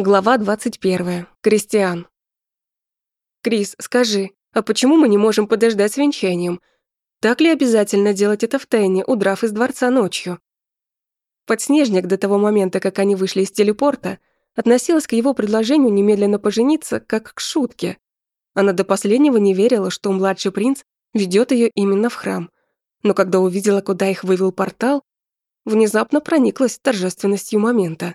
Глава 21. Кристиан. «Крис, скажи, а почему мы не можем подождать с венчанием? Так ли обязательно делать это в тайне, удрав из дворца ночью?» Подснежник до того момента, как они вышли из телепорта, относилась к его предложению немедленно пожениться, как к шутке. Она до последнего не верила, что младший принц ведет ее именно в храм. Но когда увидела, куда их вывел портал, внезапно прониклась торжественностью момента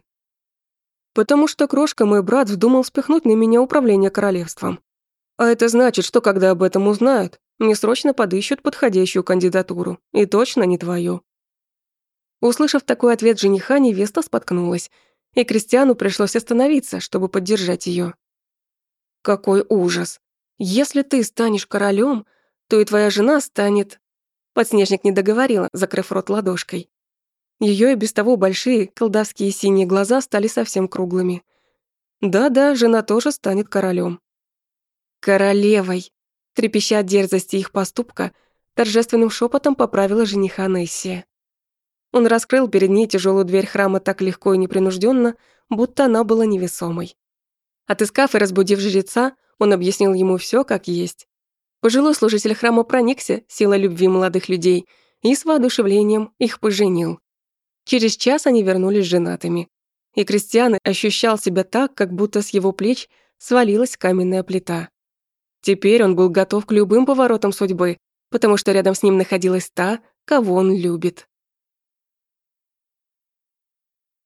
потому что крошка мой брат вздумал спихнуть на меня управление королевством. А это значит, что когда об этом узнают, мне срочно подыщут подходящую кандидатуру, и точно не твою. Услышав такой ответ жениха, невеста споткнулась, и Кристиану пришлось остановиться, чтобы поддержать ее. Какой ужас! Если ты станешь королем, то и твоя жена станет... Подснежник не договорила, закрыв рот ладошкой. Ее и без того большие колдовские синие глаза стали совсем круглыми. Да-да, жена тоже станет королем. Королевой, трепеща от дерзости их поступка, торжественным шепотом поправила жениха Нессия. Он раскрыл перед ней тяжелую дверь храма так легко и непринужденно, будто она была невесомой. Отыскав и разбудив жреца, он объяснил ему все как есть. Пожилой служитель храма проникся силой любви молодых людей и с воодушевлением их поженил. Через час они вернулись женатыми. И Кристиан ощущал себя так, как будто с его плеч свалилась каменная плита. Теперь он был готов к любым поворотам судьбы, потому что рядом с ним находилась та, кого он любит.